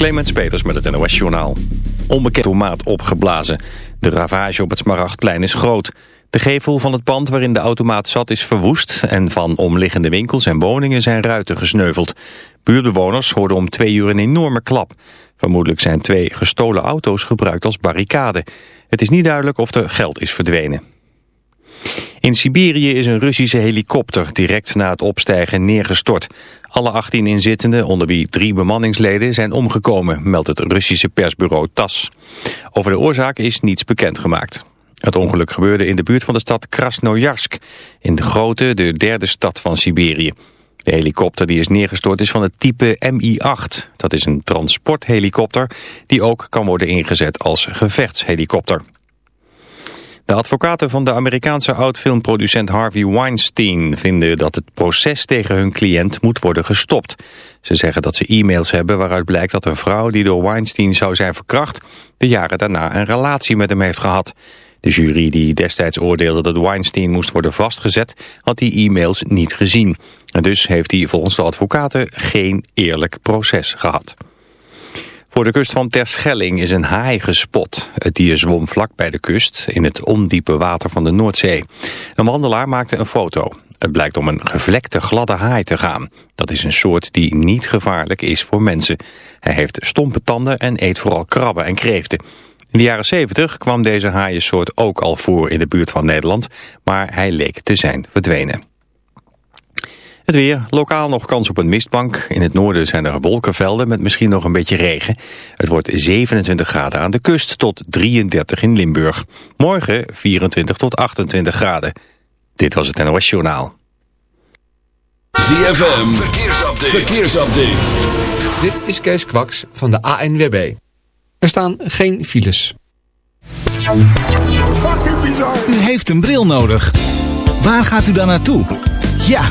Clemens Peters met het NOS Journaal. Onbekend automaat opgeblazen. De ravage op het Smaragdplein is groot. De gevel van het pand waarin de automaat zat is verwoest... en van omliggende winkels en woningen zijn ruiten gesneuveld. Buurbewoners hoorden om twee uur een enorme klap. Vermoedelijk zijn twee gestolen auto's gebruikt als barricade. Het is niet duidelijk of er geld is verdwenen. In Siberië is een Russische helikopter direct na het opstijgen neergestort. Alle 18 inzittenden, onder wie drie bemanningsleden, zijn omgekomen, meldt het Russische persbureau TAS. Over de oorzaak is niets bekendgemaakt. Het ongeluk gebeurde in de buurt van de stad Krasnojarsk, in de grote, de derde stad van Siberië. De helikopter die is neergestort is van het type Mi-8. Dat is een transporthelikopter die ook kan worden ingezet als gevechtshelikopter. De advocaten van de Amerikaanse oud-filmproducent Harvey Weinstein vinden dat het proces tegen hun cliënt moet worden gestopt. Ze zeggen dat ze e-mails hebben waaruit blijkt dat een vrouw die door Weinstein zou zijn verkracht, de jaren daarna een relatie met hem heeft gehad. De jury die destijds oordeelde dat Weinstein moest worden vastgezet, had die e-mails niet gezien. En dus heeft hij volgens de advocaten geen eerlijk proces gehad. Voor de kust van Terschelling is een haai gespot. Het dier zwom vlak bij de kust in het ondiepe water van de Noordzee. Een wandelaar maakte een foto. Het blijkt om een gevlekte gladde haai te gaan. Dat is een soort die niet gevaarlijk is voor mensen. Hij heeft stompe tanden en eet vooral krabben en kreeften. In de jaren 70 kwam deze haaiensoort ook al voor in de buurt van Nederland, maar hij leek te zijn verdwenen. Het weer, lokaal nog kans op een mistbank. In het noorden zijn er wolkenvelden met misschien nog een beetje regen. Het wordt 27 graden aan de kust tot 33 in Limburg. Morgen 24 tot 28 graden. Dit was het NOS Journaal. ZFM, verkeersupdate. verkeersupdate. Dit is Kees Kwaks van de ANWB. Er staan geen files. U heeft een bril nodig. Waar gaat u dan naartoe? Ja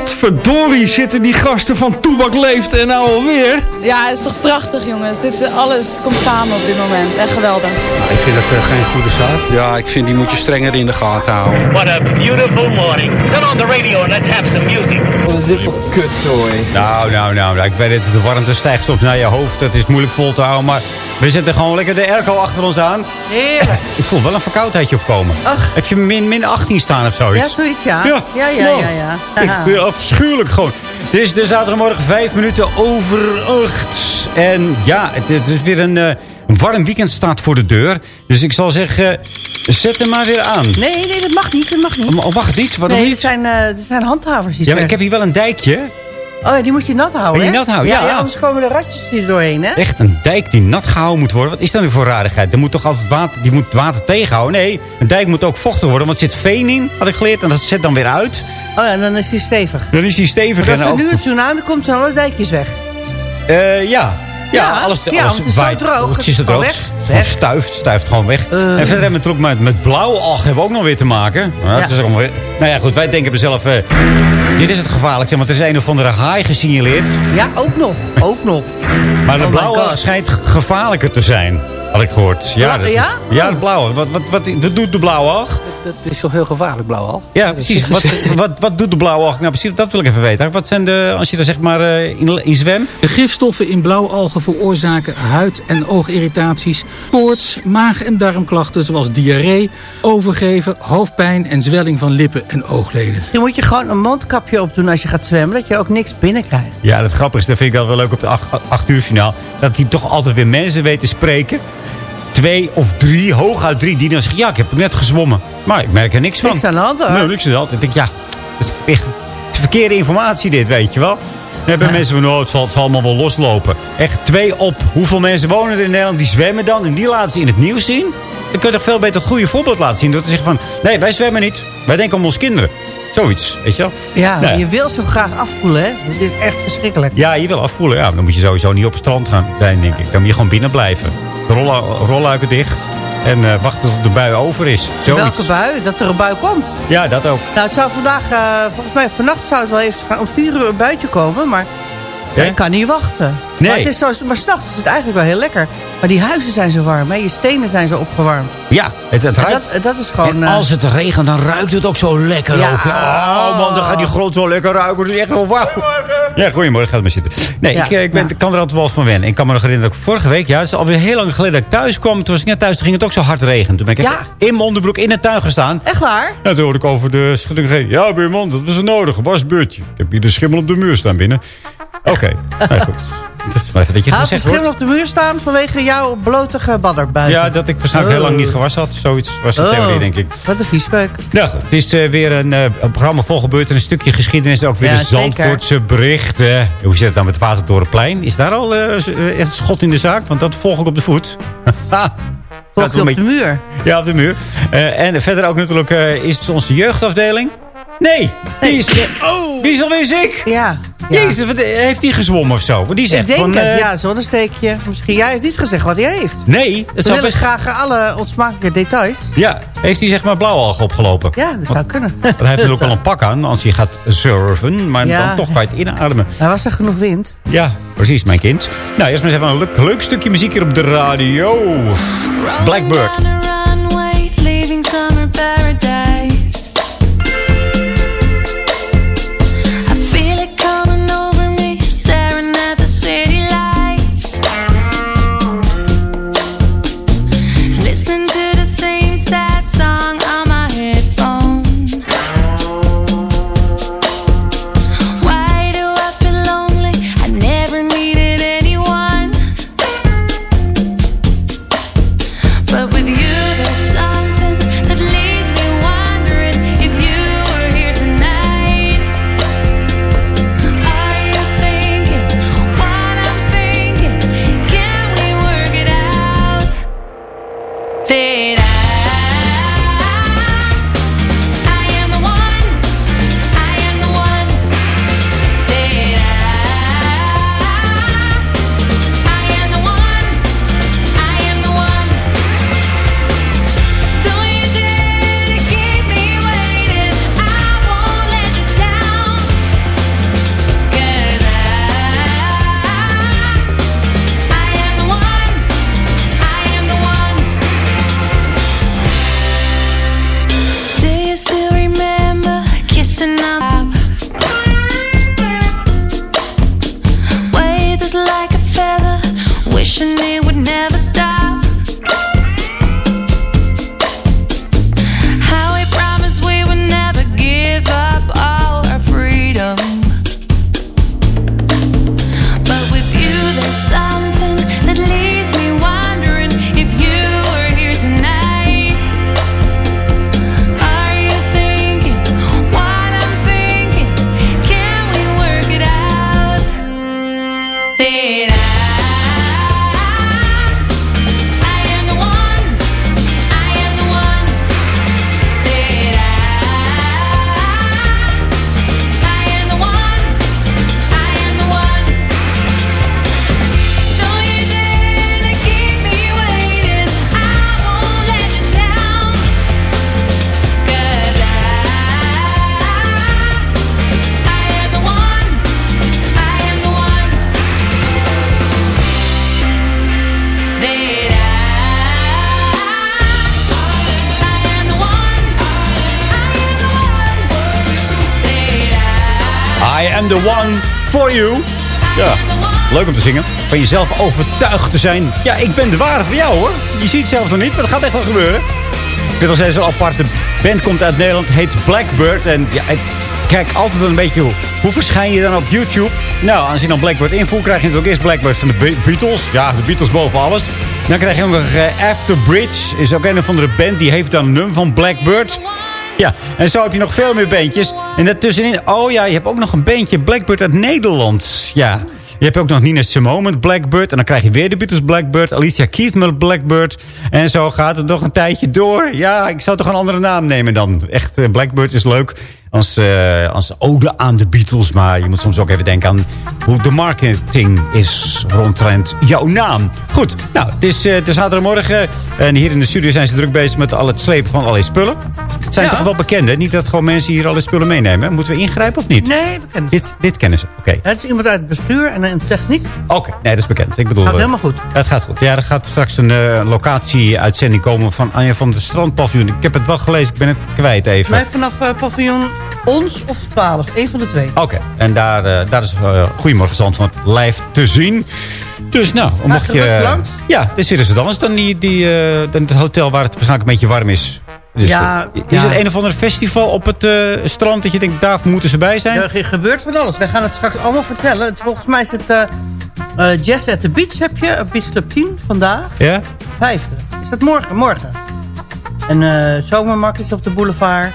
Potverdorie zitten die gasten van Toebak Leeft en nou alweer. Ja, het is toch prachtig jongens. Dit, alles komt samen op dit moment. Echt geweldig. ik vind dat uh, geen goede zaak. Ja, ik vind die moet je strenger in de gaten houden. What a beautiful morning. Turn on the radio and let's have some music. Is dit voor kutzooi? Nou, nou, nou. Ik weet het, de warmte stijgt soms naar je hoofd. Dat is moeilijk vol te houden, maar we zetten gewoon lekker de airco achter ons aan. Heerlijk. Ik voel wel een verkoudheidje opkomen. Ach. Heb je min, min 18 staan of zoiets? Ja, zoiets ja. Ja, ja, ja. ja, ja. Ik ben afschuwelijk gewoon. Het is de zaterdagmorgen vijf minuten over acht. En ja, het, is weer een, uh, warm weekend staat voor de deur. Dus ik zal zeggen, zet hem maar weer aan. Nee, nee, dat mag niet. Dat mag niet. Oh, mag het niet? Waarom nee, niet? Het zijn, uh, het zijn handhavers. ja, maar ik heb hier wel een dijkje. Oh ja, die moet je nat houden, Die nat houden, ja. ja. Anders komen de ratjes hier doorheen, hè? Echt een dijk die nat gehouden moet worden. Wat is dat weer voor rarigheid? Er moet toch altijd water, die moet water tegenhouden? Nee, een dijk moet ook vochtig worden, want er zit veen in, had ik geleerd. En dat zet dan weer uit. Oh ja, dan is hij stevig. Dan is hij stevig. als er nu een tsunami komt, zijn alle dijkjes weg. Uh, ja. Ja, alles, ja, alles het is zo droog, Het het is gewoon droog. weg. Het stuift, stuift gewoon weg. Eh. en verder hebben we het ook met, met blauwe algen hebben we ook nog weer te maken. Nou, Ja. is allemaal weer- nou ja, goed, wij denken mezelf... eh dit is het gevaarlijkste, want er is een of andere haai gesignaleerd. Ja, ook nog. Ook nog. Maar de Oh blauwe schijnt gevaarlijker te zijn. Had ik gehoord. Ja, dat- ja? Ja, de blauwe. Wat, wat, wat, wat doet de blauwe alg? Dat is toch heel gevaarlijk, blauwal? Ja, precies. Wat, wat, wat doet de blauwe alg? Nou, precies, dat wil ik even weten. Wat zijn de, als je er zeg maar eh, in, in zwem? De gifstoffen in blauwalgen veroorzaken huid- en oogirritaties, koorts, maag- en darmklachten zoals diarree, overgeven, hoofdpijn en zwelling van lippen en oogleden. Misschien moet je gewoon een mondkapje opdoen als je gaat zwemmen. Dat je ook niks binnenkrijgt. Ja, dat grappige is, dat vind ik wel wel leuk op het 8 uur journaal. Dat hij toch altijd weer mensen weet te spreken. Twee of drie, hooguit drie, die dan zeggen... Ja, ik heb net gezwommen. Maar ik merk er niks van. Niks aan de hand, hoor. Nee, niks aan de hand. Ik denk, ja, dat is echt verkeerde informatie dit, weet je wel. Dan hebben mensen van, oh, het zal, het zal allemaal wel loslopen. Echt twee op. Hoeveel mensen wonen er in Nederland? Die zwemmen dan en die laten ze in het nieuws zien. Dan kun je toch veel beter het goede voorbeeld laten zien. Door te zeggen van, nee, wij zwemmen niet. Wij denken om onze kinderen. Zoiets, weet je wel. Ja, je wil zo graag afkoelen, hè? Dit is echt verschrikkelijk. Ja, je wil afvoelen. Ja, dan moet je sowieso niet op het strand gaan zijn, denk ik. Dan moet je gewoon binnen blijven. Rollu- rolluiken dicht. En eh, wachten tot de bui over is. Zoiets. Welke bui? Dat er een bui komt. Ja, dat ook. Nou, het zou vandaag, eh, volgens mij vannacht zou het wel even gaan om vier uur een buitje komen, maar Ja? ik kan niet wachten. Nee. Maar, het is zo, maar s'nachts is het eigenlijk wel heel lekker. Maar die huizen zijn zo warm, hè? je stenen zijn zo opgewarmd. Ja, het, het ruikt. dat, dat is gewoon... en eh, als het regent, dan ruikt het ook zo lekker. Ja. Ook. Oh man, dan gaat die grond zo lekker ruiken. Dat is echt wel wauw. Ja, goedemorgen. Ga er maar zitten. Nee, Ja, ik, eh, ik, ben, ja. ik kan er altijd wel van wennen. Ik kan me nog herinneren dat ik vorige week... Ja, het is alweer heel lang geleden dat ik thuis kwam. Toen was ik net thuis, toen ging het ook zo hard regenen. Toen ben ik in mijn onderbroek in de tuin gestaan. Echt waar? Ja, toen hoorde ik over de schutting. Ja, buurman, dat was een nodig. Wasbeurtje. Ik heb hier de schimmel op de muur staan binnen. Oké, nou goed. Dat is maar even dat je het Had de gezegd schimmel op de muur staan vanwege jouw blotige badderbuik? Ja, dat ik waarschijnlijk heel lang niet gewassen had. Zoiets was de Oh. theorie, denk ik. Wat een viespeuk. Nou goed, het is eh, weer een, eh, een programma vol gebeurd. En een stukje geschiedenis. Ook weer Ja, de zeker. Zandvoortse berichten. Hoe zit het dan met het Watertorenplein? Is daar al z- eh, echt schot in de zaak? Want dat volg ik op de voet. Volg je op de muur? Ja, op de muur. En verder ook natuurlijk is onze jeugdafdeling. Nee, die is, oh. die is alweer ziek. Ja. Jezus, heeft hij gezwommen of zo? Die zegt Ik denk van, het, eh, ja, zonnesteekje. Misschien jij heeft niet gezegd wat hij heeft. Nee, het zou best... graag alle onsmakelijke details. Ja, heeft hij zeg maar blauwalgen opgelopen? Ja, dat zou kunnen. Want hij heeft natuurlijk wel een pak aan als hij gaat surfen. Maar Ja. dan toch kwijt inademen. Er was er genoeg wind. Ja, precies, mijn kind. Nou, eerst maar eens even een leuk, leuk stukje muziek hier op de radio. Blackbird. Ja, leuk om te zingen. Van jezelf overtuigd te zijn. Ja, ik ben de ware voor jou hoor. Je ziet het zelf nog niet, maar dat gaat echt wel gebeuren. Ik vind nog steeds wel apart. De band komt uit Nederland, heet Blackbird. En ja, kijk altijd een beetje hoe, verschijn je dan op YouTube. Nou, als je dan Blackbird invoert, krijg je natuurlijk eerst Blackbird van de Be- Beatles. Ja, de Beatles boven alles. Dan krijg je ook nog eh, After Bridge. Is ook een of andere band die heeft dan een nummer van Blackbird. Ja, en zo heb je nog veel meer bandjes. En daartussenin, oh ja, je hebt ook nog een bandje Blackbird uit Nederland. Ja, je hebt ook nog Nina Simone met Blackbird. En dan krijg je weer de Beatles Blackbird. Alicia Keys met Blackbird. En zo gaat het nog een tijdje door. Ja, ik zou toch een andere naam nemen dan. Echt, eh, Blackbird is leuk als, eh, als ode aan de Beatles. Maar je moet soms ook even denken aan hoe de marketing is rondtrend jouw naam. Goed, nou, het is uh, de zaterdagmorgen. En hier in de studio zijn ze druk bezig met al het slepen van allerlei spullen. Het zijn Ja. toch wel bekend, hè? Niet dat gewoon mensen hier alle spullen meenemen. Moeten we ingrijpen of niet? Nee, we kennen Dit, dit kennen ze, oké. Het is iemand uit het bestuur en een techniek. Oké, nee, dat is bekend. Ik bedoel, Gaat eh, helemaal goed. Het gaat goed. Ja, er gaat straks een eh, locatie-uitzending komen van Anja van de Strandpaviljoen. Ik heb het wel gelezen, ik ben het kwijt even. Blijf vanaf paviljoen ons of 12. Eén van de twee. Oké, en daar, eh, daar is uh, Goedemorgen Zandvoort live te zien. Dus nou, mocht je... langs. Ja, het is weer eens wat anders dan, die, die, eh, dan het hotel waar het waarschijnlijk een beetje warm is. Dus, Ja, is ja. het een of ander festival op het strand dat je denkt, daar moeten ze bij zijn? Er gebeurt van alles. Wij gaan het straks allemaal vertellen. Volgens mij is het eh, Jazz at the Beach heb je. Op Beach Club 10 vandaag. Ja? Vijfde. Is dat morgen? Morgen. En zomermarkt is op de boulevard.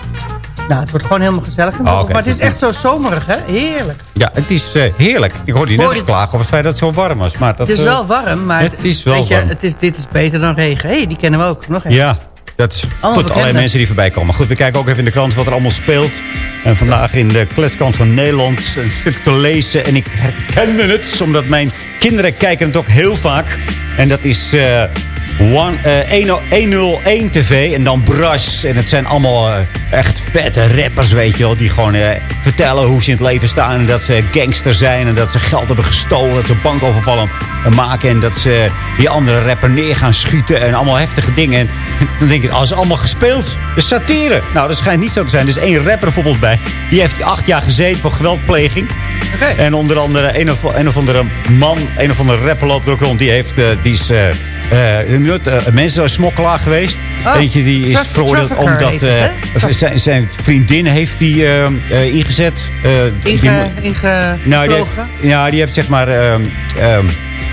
Nou, het wordt gewoon helemaal gezellig. Oh. Maar het is echt zo zomerig, hè? Heerlijk. Ja, het is eh, heerlijk. Ik hoorde je net Hoor klagen over het feit dat het zo warm was. Maar dat, het is eh, wel warm, maar het is wel weet je, het is, dit is beter dan regen. Hé, hey, die kennen we ook. Nog even. Ja, dat is goed. bekenden. Allerlei mensen die voorbij komen. Goed, we kijken ook even in de krant wat er allemaal speelt. En vandaag in de kletskant van Nederland een stuk te lezen. En ik herkende het, omdat mijn kinderen kijken het ook heel vaak. En dat is eh, one, eh, 101 TV en dan Brush. En het zijn allemaal eh, echt vette rappers, weet je wel. Die gewoon eh, vertellen hoe ze in het leven staan. En dat ze gangster zijn. En dat ze geld hebben gestolen. Dat ze bankovervallen maken. En dat ze die andere rapper neer gaan schieten. En allemaal heftige dingen. En dan denk ik, als is allemaal gespeeld. De satire. Nou, dat schijnt niet zo te zijn. Er is één rapper bijvoorbeeld bij. Die heeft acht jaar gezeten voor geweldpleging. En onder andere een of, een of andere man, een of andere rapper loopt er ook rond. Die, heeft, die is eh het, eh, mensensmokkelaar geweest. Oh, Eentje die is veroordeeld omdat eh, zijn, zijn vriendin heeft die ingezet. die Inge, nou, die heeft, ja, die heeft zeg maar ehm, ehm,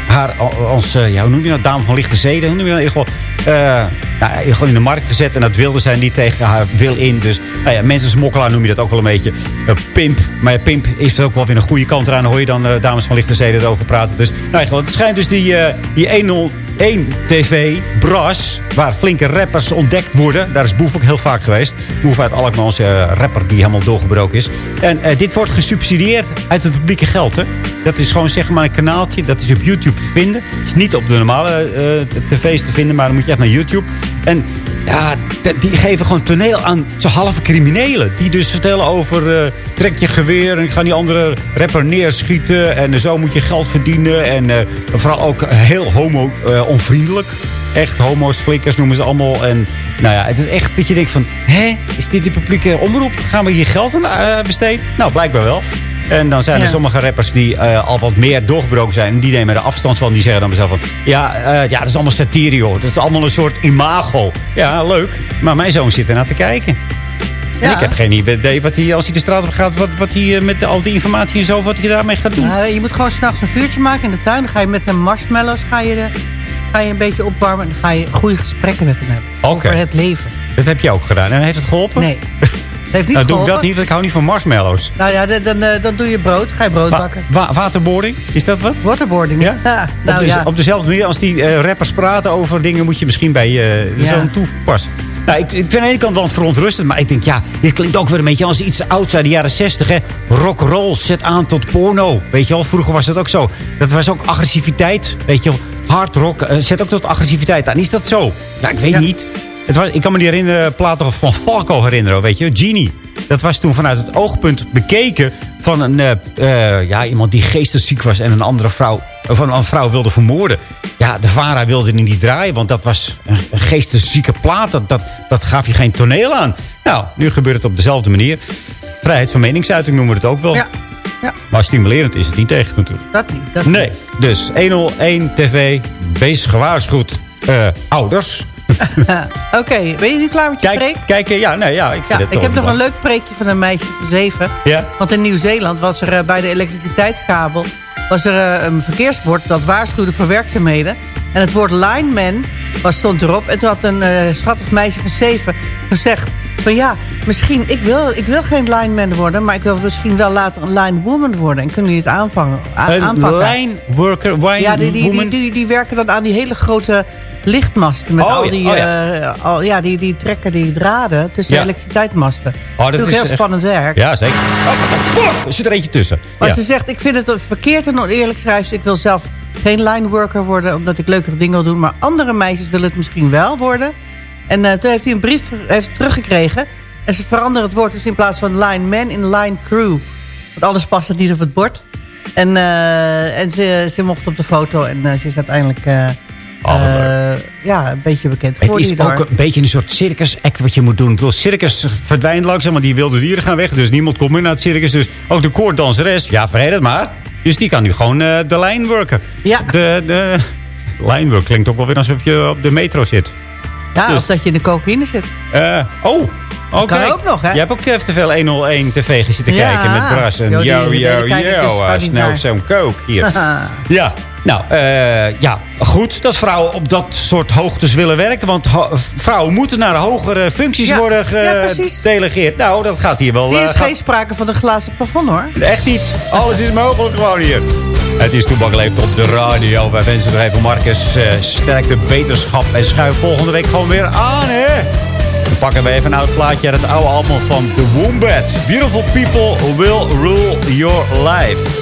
haar al- als, ja, hoe noem je dat, dame van lichte zeden, hoe noem je dat in ieder geval, nou, gewoon in de markt gezet. En dat wilde zij niet tegen haar wil in. Dus, nou ja, mensensmokkelaar noem je dat ook wel een beetje. Pimp, maar ja, pimp is er ook wel weer een goede kant eraan. Hoor je dan dames van lichte zeden erover praten. Dus, nou het schijnt dus die, die 101 TV, Bras, waar flinke rappers ontdekt worden. Daar is Boef ook heel vaak geweest. Boef uit Alkmaar, onze eh, rapper die helemaal doorgebroken is. En eh, dit wordt gesubsidieerd uit het publieke geld, hè. Dat is gewoon zeg maar een kanaaltje. Dat is op YouTube te vinden. is niet op de normale eh, tv's te vinden, maar dan moet je echt naar YouTube. En ja, die geven gewoon toneel aan zo halve criminelen. Die dus vertellen over eh, trek je geweer en ik ga die andere rapper neerschieten. En eh, zo moet je geld verdienen. En eh, vooral ook heel homo-onvriendelijk. echt homo's, flikkers noemen ze allemaal. En nou ja, het is echt dat je denkt van... Hé, is dit de publieke omroep? Gaan we hier geld aan eh, besteden? Nou, blijkbaar wel. En dan zijn er Ja. sommige rappers die eh, al wat meer doorgebroken zijn. En die nemen er afstand van. Die zeggen dan mezelf van... Ja, eh, ja dat is allemaal satire, joh. Dat is allemaal een soort imago. Ja, leuk. Maar mijn zoon zit ernaar te kijken. Ja. ik heb geen idee wat hij, als hij de straat op gaat... wat, wat hij eh, met de- al die informatie en zo... wat hij daarmee gaat doen. Nou, je moet gewoon s'nachts een vuurtje maken in de tuin. Dan ga je met hem marshmallows ga je, de, ga je een beetje opwarmen. En dan ga je goede gesprekken met hem hebben. Over het leven. Dat heb je ook gedaan. En heeft het geholpen? Nee. Heeft niet nou, doe ik dat niet, want ik hou niet van marshmallows. Nou ja, dan, dan, eh, dan doe je brood. Ga je brood Wa- bakken. wa- waterboarding, is dat wat? Waterboarding. Ja? Ja. nou op, de- ja. op dezelfde manier als die eh, rappers praten over dingen... moet je misschien bij eh Ja. zo'n toepassen. Nou, ik, ik vind aan de ene kant wel verontrustend... maar ik denk, ja, dit klinkt ook weer een beetje als iets ouds uit de jaren 60. Hè? Rock'n'roll, zet aan tot porno. Weet je wel, vroeger was dat ook zo. Dat was ook agressiviteit, weet je wel. Hard rock, zet ook tot agressiviteit aan. Is dat zo? Ja, ik weet Ja. niet. Het was, ik kan me die herinneren, platen van Falco herinneren, weet je. Genie. Dat was toen vanuit het oogpunt bekeken van een, eh, eh, ja, iemand die geestesziek was... en een andere vrouw, of een, vrouw wilde vermoorden. Ja, de VARA wilde die niet draaien, want dat was een, een geesteszieke plaat. Dat, dat, dat gaf je geen toneel aan. Nou, nu gebeurt het op dezelfde manier. Vrijheid van meningsuiting noemen we het ook wel. Ja. Maar stimulerend is het niet tegen natuurlijk. Dat niet. Dat Nee, dus 101 TV, wees gewaarschuwd, eh, ouders. Oké, ben je nu klaar met je preek? Kijk, eh, ja, nee, ja, ik, Ja, ik heb nog een leuk preekje van een meisje van zeven. Ja? Want in Nieuw-Zeeland was er eh, bij de elektriciteitskabel... was er eh, een verkeersbord dat waarschuwde voor werkzaamheden. En het woord lineman was, stond erop. En toen had een eh, schattig meisje van zeven gezegd... van ja, misschien, ik wil, ik wil geen lineman worden... maar ik wil misschien wel later een linewoman worden. En kunnen jullie het aanvangen, Een aanpakken? line worker, wine Ja, die, die, die werken dan aan die hele grote lichtmasten. Met Oh, al die, oh, ja. eh, al, ja, die, die trekken die draden tussen Ja. de elektriciteitsmasten. Oh, dat is is heel echt- spannend werk. Ja, zeker. Oh, what the fuck? Er zit er eentje tussen. Maar ja. ze zegt, ik vind het verkeerd en oneerlijk schrijft ze. Ik wil zelf geen lineworker worden, omdat ik leukere dingen wil doen. Maar andere meisjes willen het misschien wel worden. En eh, toen heeft hij een brief heeft teruggekregen. En ze veranderen het woord dus in plaats van line man in line crew. Want alles past het niet op het bord. En, eh, en ze, ze mocht op de foto en ze is uiteindelijk... eh, ja, een beetje bekend Het is ook een beetje een soort circus-act wat je moet doen. Ik bedoel, circus verdwijnt langzaam, want die wilde dieren gaan weg. Dus niemand komt meer naar het circus. Dus ook de koorddanseres, ja, vergeet het maar. Dus die kan nu gewoon eh, de lijn werken. Ja. De, de lijnwerk klinkt ook wel weer alsof je op de metro zit. Ja, Dus- of dat je in de cocaïne zit. Eh, oh, oké. Kan ook nog, hè? Je hebt ook even te veel 101 tv zitten Ja. kijken met Bras. En Yo, yo, yo, yo, gaan uh, niet snel nou, eh, ja, goed dat vrouwen op dat soort hoogtes willen werken. Want vrouwen moeten naar hogere functies Ja, worden ja, gedelegeerd. nou, dat gaat hier wel... Eh, is gaat- geen sprake van een glazen plafond, hoor. Echt niet. Alles is mogelijk gewoon hier. Het is Toebak Leeft op de radio. Wij wensen nog even Marcus eh, sterkte beterschap. En schuif volgende week gewoon weer aan, hè? Dan pakken we even een oud plaatje uit het oude album van The Wombats. Beautiful people will rule your life.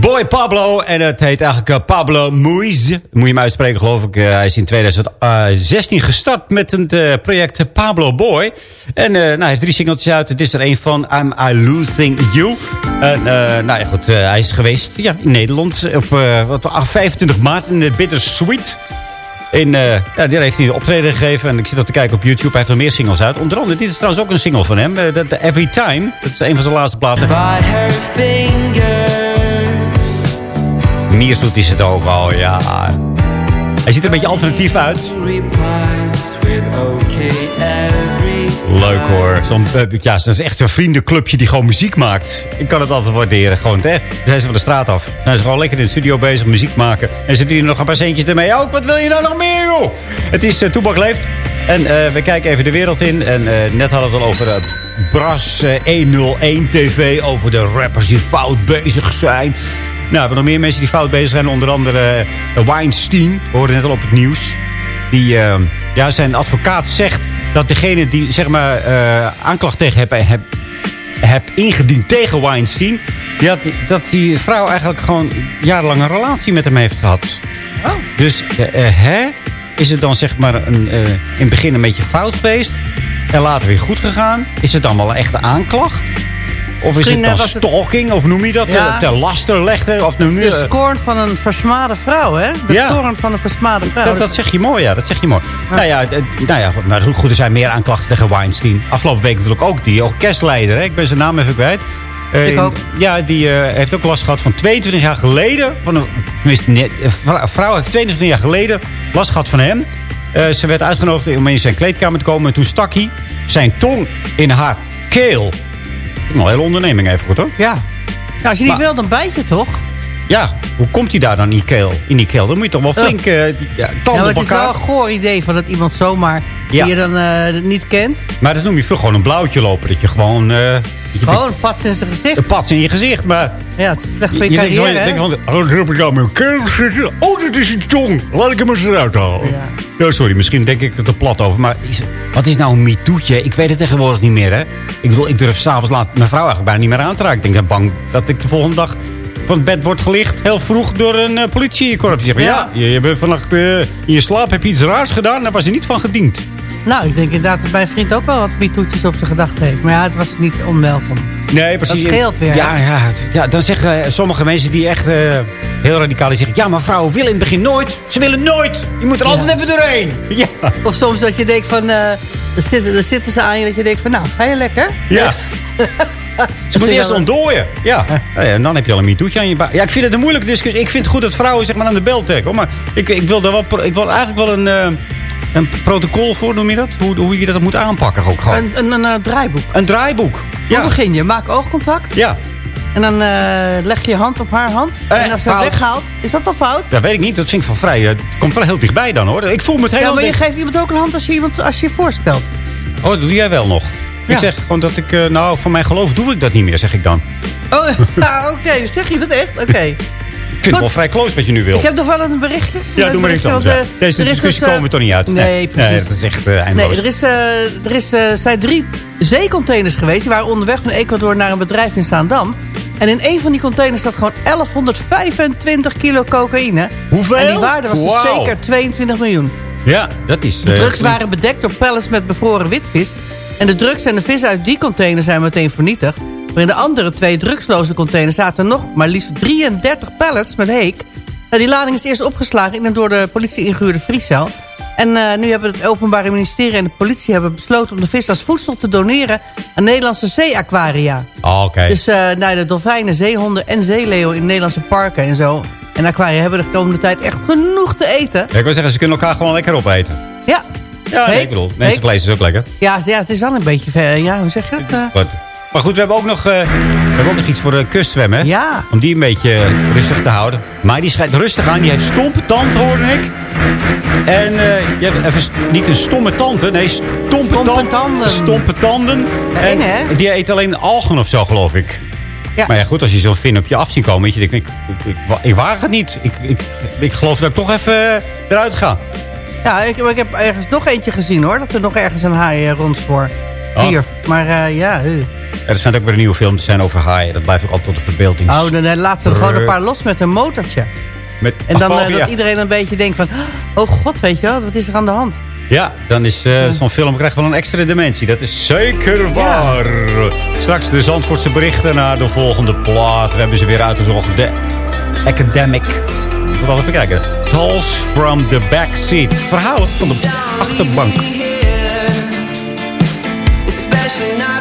Boy Pablo. En het heet eigenlijk eh, Pablo Muiz. Moet je hem uitspreken, geloof ik. Eh, hij is in 2016 gestart met het eh, project Pablo Boy. En eh, nou, hij heeft drie singeltjes uit. Dit is er een van I'm I Losing You. En, eh, nou ja, goed. eh, hij is geweest ja, in Nederland op eh, wat, 25 maart in de Bittersweet. In, eh ja, daar heeft hij een optreden gegeven. En ik zit dat te kijken op YouTube. Hij heeft nog meer singles uit. Onder andere, dit is trouwens ook een single van hem. eh, dat- Every Time. Dat is een van zijn laatste platen. By her fingers. Mierzoet is het ook al, ja. Hij ziet er een beetje alternatief uit. Leuk hoor. Zo'n, eh, ja, dat is echt een vriendenclubje die gewoon muziek maakt. Ik kan het altijd waarderen. Gewoon, hè. Dan zijn ze van de straat af. Dan zijn ze gewoon lekker in de studio bezig, muziek maken. En ze verdienen nog een paar centjes ermee. Ook, wat wil je nou nog meer, joh? Het is uh, Toebak Leeft. En eh, we kijken even de wereld in. En eh, net hadden we het al over eh, Bras eh, 101 TV. Over de rappers die fout bezig zijn. Nou, we hebben nog meer mensen die fout bezig zijn. Onder andere eh, Weinstein. We hoorden net al op het nieuws. Die, eh, ja, zijn advocaat zegt dat degene die zeg maar, eh, aanklacht tegen heb, heb, heb ingediend tegen Weinstein... Die had, dat die vrouw eigenlijk gewoon jarenlang een relatie met hem heeft gehad. Oh. Dus eh, eh, hè? is het dan zeg maar een, in het begin een beetje fout geweest... en later weer goed gegaan? Is het dan wel een echte aanklacht? Of is het eh, dan stalking? Of noem je dat? Ja. eh, Ter laster leggen? Of noem je, De scorn van een versmade vrouw, hè? De Ja. toorn van een versmade vrouw. Dat, dat zeg je mooi, ja. Dat zeg je mooi. Nou ja, eh, nou ja goed, maar goed, er zijn meer aanklachten tegen Weinstein. Afgelopen week natuurlijk ook die orkestleider. Hè? Ik ben zijn naam even kwijt. Eh, Ik ook. Ja, die eh, heeft ook last gehad van 22 jaar geleden. Van een, tenminste, net, een vrou- vrouw heeft 22 jaar geleden last gehad van hem. Eh, ze werd uitgenodigd om in zijn kleedkamer te komen. En toen stak hij zijn tong in haar keel. Een hele onderneming even goed hoor. Ja. ja als je niet Maar- wil, dan bijt je toch? Ja, hoe komt hij daar dan in die keel? In die keel? Dan moet je toch wel Ja. flink eh, die- ja, Ja, tanden maar op het is wel een goor idee van dat iemand zomaar Ja. die je dan eh, niet kent. Maar dat noem je vroeger gewoon een blauwtje lopen. Dat je gewoon... eh, dat je Gewoon een pats in zijn gezicht. Een pats in je gezicht, maar... Ja, het is slecht voor je, carrière, je hè? denkt van, oh, daar heb ik aan mijn keel zitten. Oh, dit is een tong. Laat ik hem eens eruit halen. Ja. Ja, sorry, misschien denk ik er te plat over. Maar is, wat is nou een MeToo'tje? Ik weet het tegenwoordig niet meer, hè. Ik bedoel, ik durf s'avonds laat mijn vrouw eigenlijk bijna niet meer aan te raken. Ik denk, ik ben bang dat ik de volgende dag van het bed word gelicht... heel vroeg door een eh, politiekorps. Ja, Ja. je, je bent vannacht eh, in je slaap, heb je iets raars gedaan... daar was je niet van gediend. Nou, ik denk inderdaad dat mijn vriend ook wel wat mitoetjes op zijn gedachten heeft. Maar ja, het was niet onwelkom. Nee, precies. Dat scheelt weer, Ja, ja, ja dan zeggen sommige mensen die echt eh, heel radicaal die zeggen... ja, maar vrouwen willen in het begin nooit. Ze willen nooit. Je moet er Ja. altijd even doorheen. Ja. Of soms dat je denkt van, eh er, zitten, er zitten ze aan je dat je denkt van, nou, ga je lekker? Ja. Ze moeten eerst ontdooien. Ja. Ja, En dan heb je al een mitoetje aan je baan. Ja, ik vind het een moeilijke discussie. Ik vind het goed dat vrouwen zeg maar aan de bel trekken. hoor. Maar ik, ik, wil, daar wel, ik wil eigenlijk wel een, eh, een protocol voor, noem je dat? Hoe, hoe je dat moet aanpakken ook gewoon. Een, een, een, eh, draaiboek. Een draaiboek. Hoe begin je? Maak oogcontact. Ja. En dan eh, leg je je hand op haar hand. Eh, en als ze het weghaalt, is dat dan fout? Ja, weet ik niet. Dat vind ik van vrij. eh, Het komt wel heel dichtbij dan hoor. Ik voel me het Ja, heel... maar je geeft iemand ook een hand als je, iemand, als je je voorstelt. Oh, dat doe jij wel nog. Ik Ja. zeg gewoon dat ik... nou, voor mijn geloof doe ik dat niet meer, zeg ik dan. Oh, nou, oké. Zeg je dat echt? Oké. Ik vind het wel vrij close wat je nu wil. Ik heb nog wel een berichtje. Ja, Een doe maar iets anders. ja. Deze is discussie dus, komen we toch niet uit. Nee, precies. Nee, dat is echt eh, eindeloos. Nee, er, is, er is, zijn drie zeecontainers geweest. Die waren onderweg van Ecuador naar een bedrijf in Zaandam. En in een van die containers zat gewoon 1125 kilo cocaïne. Hoeveel? En die waarde was dus zeker 22 miljoen. Ja, dat is... De eh, drugs waren bedekt door pallets met bevroren witvis. En de drugs en de vis uit die container zijn meteen vernietigd. Maar in de andere twee drugsloze containers zaten nog maar liefst 33 pallets met heek. Nou, die lading is eerst opgeslagen in een door de politie ingehuurde vriescel. En eh, nu hebben het Openbare Ministerie en de politie hebben besloten... om de vis als voedsel te doneren aan Nederlandse zeeaquaria. Oh, oké. Dus eh nou, de dolfijnen, zeehonden en zeeleeuwen in Nederlandse parken en zo. En aquaria hebben de komende tijd echt genoeg te eten. Ja, ik wil zeggen, ze kunnen elkaar gewoon lekker opeten. Ja. Ja, nee, ik bedoel, mensenvlees is ook lekker. Ja, ja, het is wel een beetje ver. Ja, hoe zeg je dat? Eh? Maar goed, we hebben ook nog, eh, we hebben ook nog iets voor de kustzwemmen. hè? Ja. Om die een beetje eh, rustig te houden. Maar die schijnt rustig aan. Die heeft stompe tand, hoorde ik. En eh, je hebt even niet een stomme tand, hè? Nee, stompe, tand, tanden. Stompe tanden. En hè? die eet alleen algen of zo, geloof ik. Ja. Maar ja, goed, als je zo'n vin op je af ziet komen, weet je, ik, ik, ik, ik, ik waag het niet. Ik, ik, ik geloof dat ik toch even eh, eruit ga. Ja, ik, ik heb ergens nog eentje gezien hoor. Dat er nog ergens een haai eh, rondspoor. Oh. Hier. Maar eh, ja. eh. Er schijnt ook weer een nieuwe film te zijn over haaien. Dat blijft ook altijd tot de verbeelding. Oh, dan laat ze gewoon een paar los met een motortje. Met, En dan Oh, eh, ja. dat iedereen een beetje denkt van... Oh god, weet je wel, wat is er aan de hand? Ja, dan is eh, zo'n film krijgt wel een extra dimensie. Dat is zeker waar. Straks de Zandvoortse berichten naar de volgende plaat. We hebben ze weer uitgezocht. De Academic. Ik moet wel even kijken. Tolls from the Backseat. Verhalen van de achterbank. Especially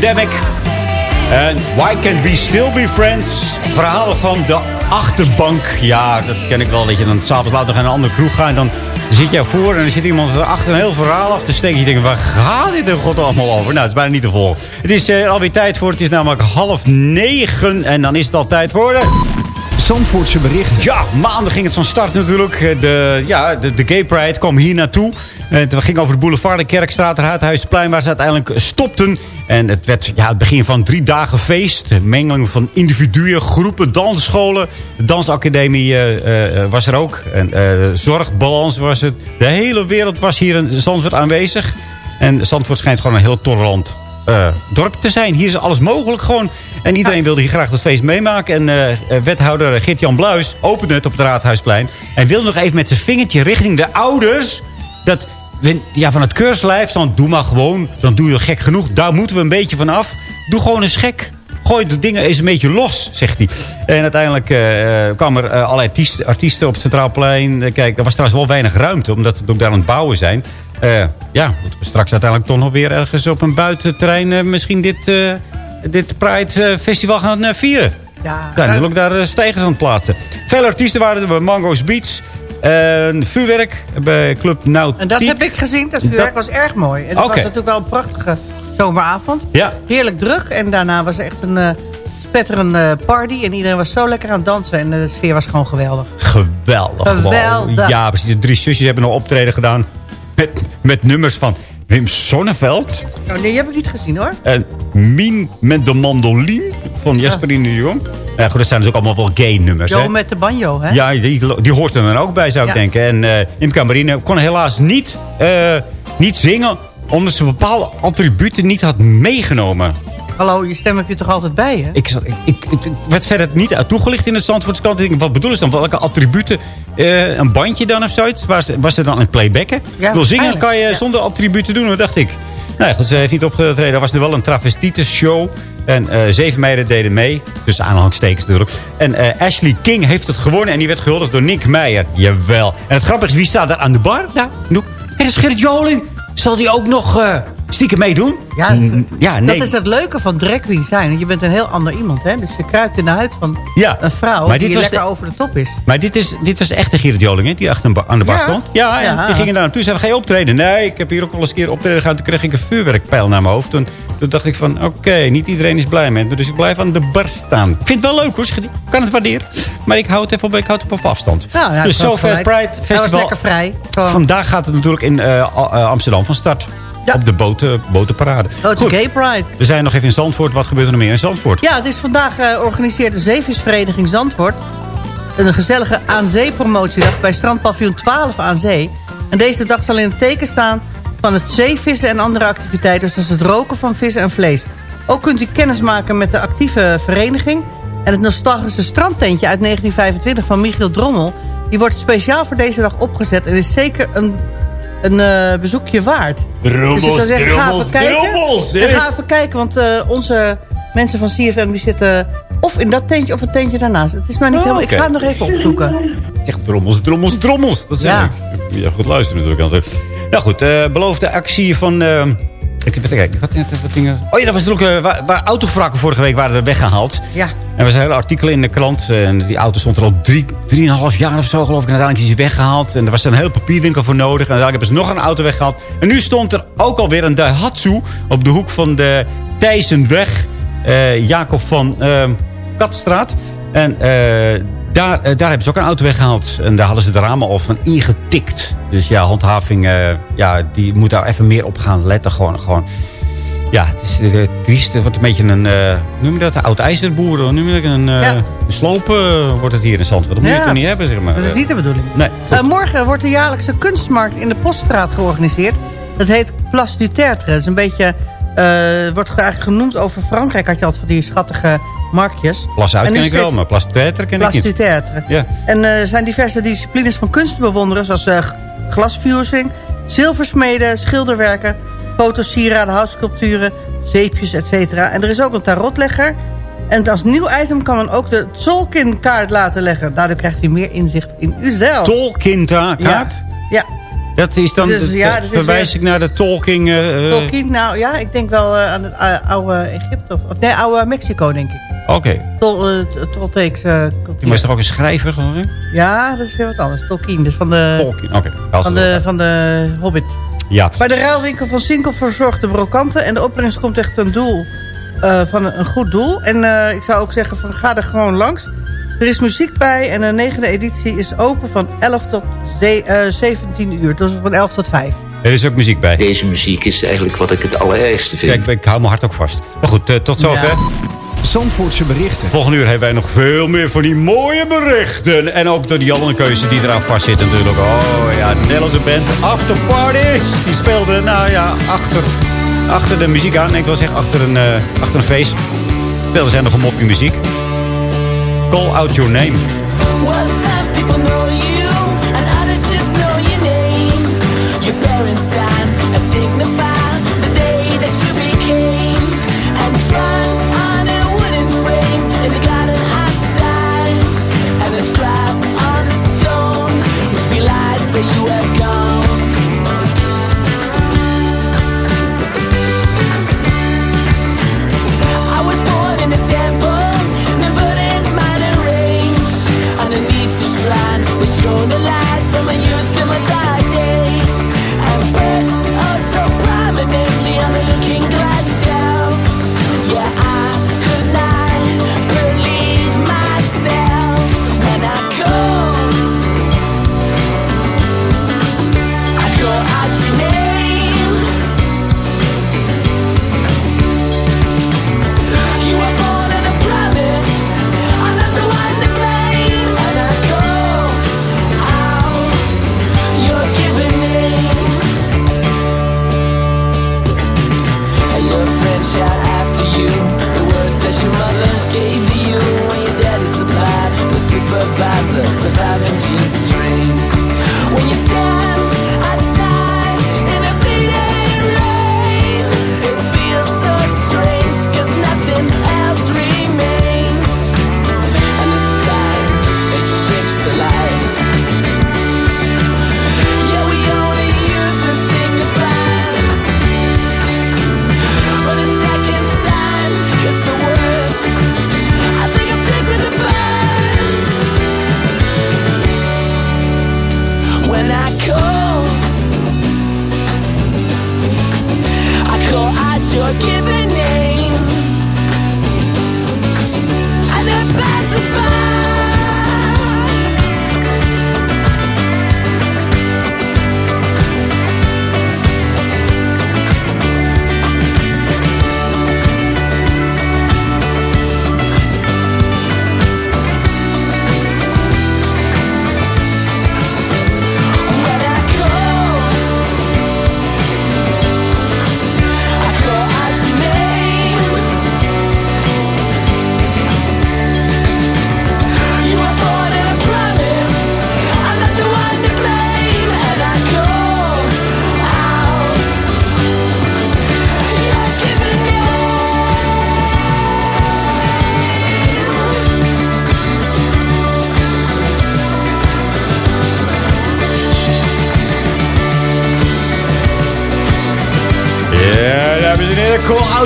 The Academic. En Why Can't We Still Be Friends? Verhalen van de achterbank. Ja, dat ken ik wel. Dat je dan s'avonds laat nog naar een andere kroeg gaat. En dan zit je voor en dan zit iemand achter een heel verhaal af te steken. Je denkt, waar gaat dit er god allemaal over? Nou, het is bijna niet te volgen. Het is eh, alweer tijd voor. Het is namelijk half negen. En dan is het al tijd voor de... Zandvoortse berichten. Ja, maandag ging het van start natuurlijk. Eh, De, ja, de, de Gay Pride kwam hier naartoe. En het ging over de boulevard, de Kerkstraat, het Raadhuisplein... waar ze uiteindelijk stopten. En het werd ja, het begin van drie dagen feest. Een mengeling van individuen, groepen, dansscholen. De dansacademie eh, eh, was er ook. En eh, zorgbalans was het. De hele wereld was hier in Zandvoort aanwezig. En Zandvoort schijnt gewoon een heel tolerant dorp te zijn. Hier is alles mogelijk gewoon. En iedereen wilde hier graag dat feest meemaken. En wethouder Geert-Jan Bluis opende het op het Raadhuisplein. En wilde nog even met zijn vingertje richting de ouders... dat we- ja, van het keurslijf, dan doe maar gewoon. Dan doe je gek genoeg. Daar moeten we een beetje van af. Doe gewoon eens gek. Gooi de dingen eens een beetje los, zegt hij. En uiteindelijk eh, eh, kwamen er eh, allerlei artiesten, op het Centraal Plein. Kijk, er was trouwens wel weinig ruimte, omdat ook daar aan het bouwen zijn. Ja, moeten we straks uiteindelijk toch nog weer ergens op een buitenterrein... misschien dit, dit Pride Festival gaan vieren. Ja, Ja, ook daar eh, stijgers aan het plaatsen. Veel artiesten waren er bij Mango's Beach. En vuurwerk bij Club Nautiek. En dat heb ik gezien. Dat vuurwerk was erg mooi. En het was natuurlijk wel een prachtige zomeravond. Ja. Heerlijk druk. En daarna was er echt een eh spetterende party. En iedereen was zo lekker aan het dansen. En de sfeer was gewoon geweldig. Geweldig. Geweldig. Ja, precies. De drie zusjes hebben nog optreden gedaan. Met, met nummers van Wim Sonneveld. Oh, nee, die heb ik niet gezien hoor. En Mien met de mandoline van Jasperine de Jong. Ja, goed, dat zijn dus ook allemaal wel gay nummers. Jo hè? met de banjo, hè? Ja, die, die hoort er dan ook bij, zou ik denken. En eh Imca Marine kon helaas niet, eh, niet zingen... omdat ze bepaalde attributen niet had meegenomen. Hallo, je stem heb je toch altijd bij, hè? Ik, ik, ik, ik werd verder niet toegelicht in de Zandvoortse krant. Ik wat bedoelen ze dan? Welke attributen? Eh, een bandje dan of zoiets? Was, was er dan een playbacken? Ja, Wil zingen kan je ja. zonder attributen doen, dacht ik. Nou ja, goed, ze heeft niet opgetreden. Er was nu wel een travestietenshow. En eh, zeven meiden deden mee. Dus aanhalingstekens natuurlijk. En eh, Ashley King heeft het gewonnen. En die werd gehuldigd door Nick Meijer. Jawel. En het grappige is, wie staat daar aan de bar? Ja, Noek. Het is Gerrit Joling. Zal die ook nog stiekem meedoen? Ja, ja nee. Dat is het leuke van drag queen zijn. Want Je bent een heel ander iemand, hè? Dus je kruipt in de huid van Ja, een vrouw maar die was lekker de- over de top is. Maar dit, is, dit was de echte Gerrit Joling, hè? Die achter aan de bar Ja. stond. Ja, Ja. die gingen daar naartoe. Zeiden, ga je optreden? Nee, ik heb hier ook wel eens een keer optreden gehad. Toen kreeg ik een vuurwerkpijl naar mijn hoofd. Toen, toen dacht ik van, oké, niet iedereen is blij met me. Dus ik blijf aan de bar staan. Ik vind het wel leuk hoor, ik kan het waarderen. Maar ik houd het even op, ik houd het op afstand. Nou, ja, dus dat zover. Pride Hij was Festival. lekker vrij. Gewoon. Vandaag gaat het natuurlijk in eh, eh, Amsterdam van start. Op de boten, botenparade. Oh, de Gay Pride. We zijn nog even in Zandvoort. Wat gebeurt er nog meer in Zandvoort? Ja, het is vandaag eh, organiseert de Zeevisvereniging Zandvoort. Een gezellige aan zee promotiedag bij strandpaviljoen 12 aan zee. En deze dag zal in het teken staan van het zeevissen en andere activiteiten... zoals het roken van vis en vlees. Ook kunt u kennis maken met de actieve vereniging... en het nostalgische strandtentje uit 1925 van Michiel Drommel. Die wordt speciaal voor deze dag opgezet... en is zeker een, een eh, bezoekje waard. Drommels, dus ik zou zeggen, ga even kijken. ga even kijken, want eh, onze mensen van CFM... die zitten of in dat tentje of het tentje daarnaast. Het is maar niet Oh, helemaal... Ik ga het nog even opzoeken. Echt drommels, drommels, drommels. Dat zeg Ja. ik. Ja, goed luisteren natuurlijk altijd. Nou goed, eh beloofde actie van... ik even kijken, wat, wat dingen... Oh ja, dat was natuurlijk waar, waar autowrakken vorige week waren er weggehaald. Ja. En er was een hele artikel in de krant. En die auto stond er al drie, drieënhalf jaar of zo geloof ik. En uiteindelijk is hij weggehaald. En er was een hele papierwinkel voor nodig. En uiteindelijk hebben ze nog een auto weggehaald. En nu stond er ook alweer een Daihatsu op de hoek van de Thijssenweg. eh, Jacob van eh, Katstraat. En eh, daar, eh, daar hebben ze ook een auto weggehaald. En daar hadden ze de ramen al van ingetikt. Dus ja, handhaving, ja, die moet daar even meer op gaan letten. Gewoon, gewoon. Ja, het is uh, triest. Het wordt een beetje een, eh, hoe noem je dat, een oud ijzerboer. Hoe noem je dat? Een, eh, Ja. een sloop eh, wordt het hier in Zandvoort. Dat moet je toch niet hebben, zeg maar. Dat is niet de bedoeling. Nee. Eh, morgen wordt de jaarlijkse kunstmarkt in de Poststraat georganiseerd. Dat heet Place du Tertre. Dat is een beetje... eh, wordt eigenlijk genoemd over Frankrijk. Had je altijd van die schattige marktjes. Plas uit ken ik wel, maar plas theater ken Place ik du niet. Tertre. Ja. En eh, er zijn diverse disciplines van kunst te bewonderen... zoals eh, glasfusing, zilversmeden, schilderwerken... foto's, sieraden, houtsculpturen, zeepjes, etc. En er is ook een tarotlegger. En als nieuw item kan men ook de Tolkien-kaart laten leggen. Daardoor krijgt u meer inzicht in uzelf. Tolkien-kaart? Ja. ja. Dat is dan, Dus, ja, dat is verwijs weer- ik naar de talking... eh, eh, Tolkien, nou ja, ik denk wel eh, aan het oude Egypte. Of, nee, oude Mexico, denk ik. Oké. Tol, eh, t- Tolteeks eh, cultuur. Die was toch ook een schrijver? geloof ik? Ja, dat is weer wat anders. Tolkien, dus van de, Tolkien, oké. Van de, van de Hobbit. Ja. Bij de ruilwinkel van Sinkel verzorgt de brokanten. En de opbrengst komt echt een doel eh, van een, een goed doel. En eh, ik zou ook zeggen, van, ga er gewoon langs. Er is muziek bij en de negende editie is open van 11 tot ze- eh, 17 uur. Dus van 11 tot 5. Er is ook muziek bij. Deze muziek is eigenlijk wat ik het allerergste vind. Kijk, ik hou mijn hart ook vast. Maar goed, tot zover. Ja. Zandvoortse berichten. Volgende uur hebben wij nog veel meer van die mooie berichten. En ook door die Jan keuze die eraan vast zit natuurlijk. Oh ja, de Nederlandse band After Parties. Die speelde, nou ja, achter, achter de muziek aan. Nee, ik wil zeggen, achter een, eh, achter een feest. Speelden zij nog een mopje muziek. Call out your name. Well, some people know you, and others just know your name. Your parents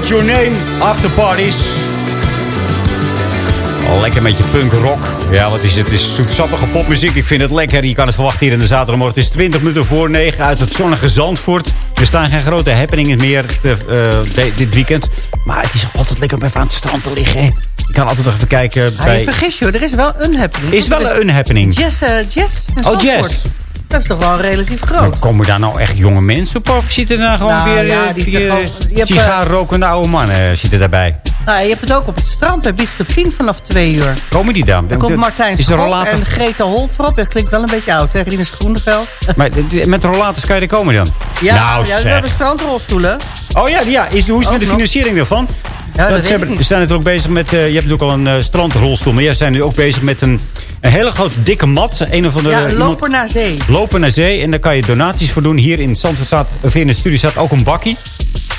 your name. After parties. Al lekker met je punk rock. Ja, wat is het? Het is zoetsappige popmuziek. Ik vind het lekker. Je kan het verwachten hier in de zaterdagmorgen. Het is 20 minuten voor 9 uit het zonnige Zandvoort. Er staan geen grote happeningen meer te, eh, de- dit weekend. Maar het is altijd lekker om even aan het strand te liggen. hè. Je kan altijd nog even kijken Ah, bij... je vergis je, hoor, er is wel een happening. Is wel een happening. Jazz, jazz in Oh, jazz. Dat is toch wel relatief groot. Maar komen daar nou echt jonge mensen op? Of zitten er nou gewoon Nou, weer ja, eh, die gewoon- sigaarrokende oude mannen eh, zitten daarbij? Nou, je hebt het ook op het strand bij Bischop 10 vanaf 2 uur. Komen die dan? Dan komt Martijn Schok en Greta Holtrop. Dat klinkt wel een beetje oud, hè? Rinus Groeneveld. maar met rollators kan je er komen dan? Ja, nou, ja we hebben strandrolstoelen. Oh ja, ja. Is, hoe is het met de financiering daarvan? Ja, dat ze, hebben, zijn natuurlijk bezig met... eh, je hebt natuurlijk al een eh, strandrolstoel. Maar jij zijn nu ook bezig met een, een hele grote dikke mat. Een of andere, Ja, loper naar zee. lopen naar zee. En daar kan je donaties voor doen. Hier in Zandvoort staat, of in de studie staat ook een bakkie.